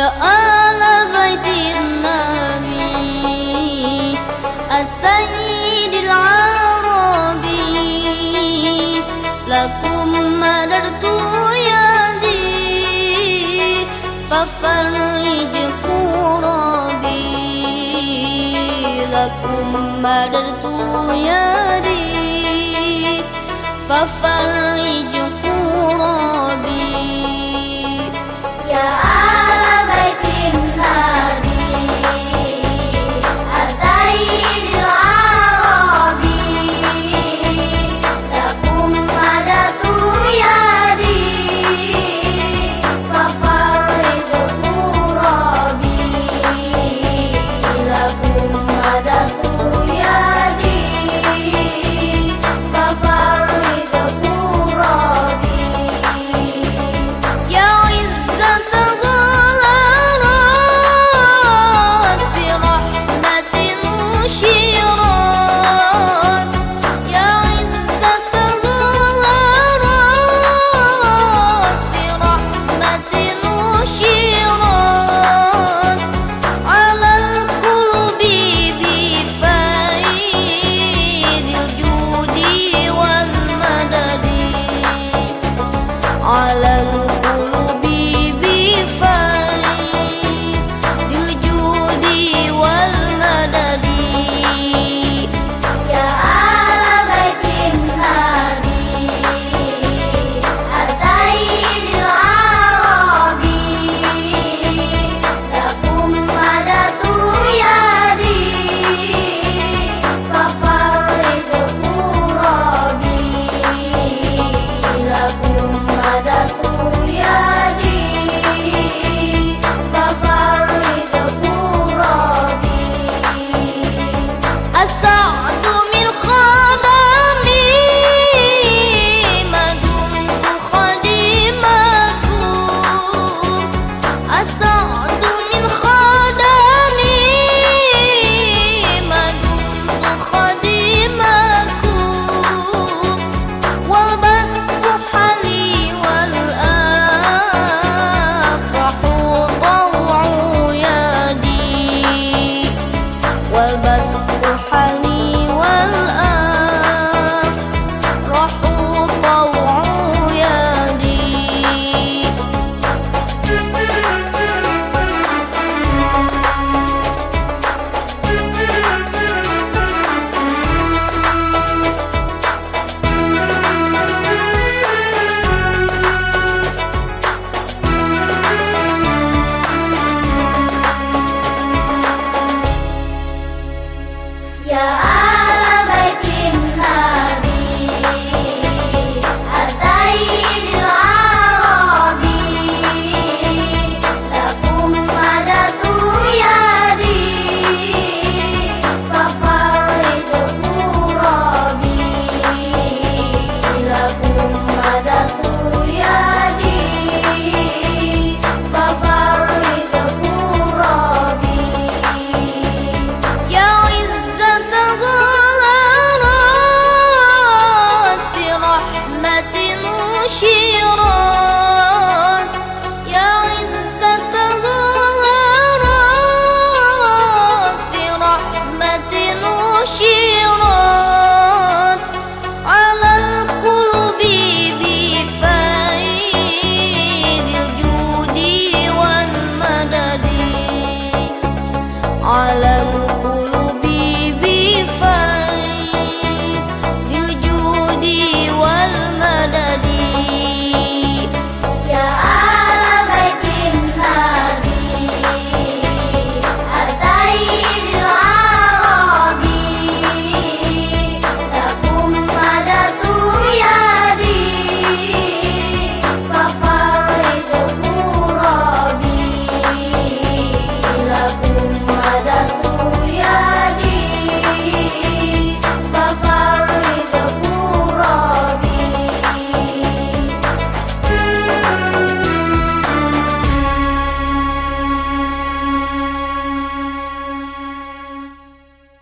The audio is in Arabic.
آل بيت النبي السيد العربي. لكم مدرت يدي ففرج كربي. لكم مدرت يدي ففرج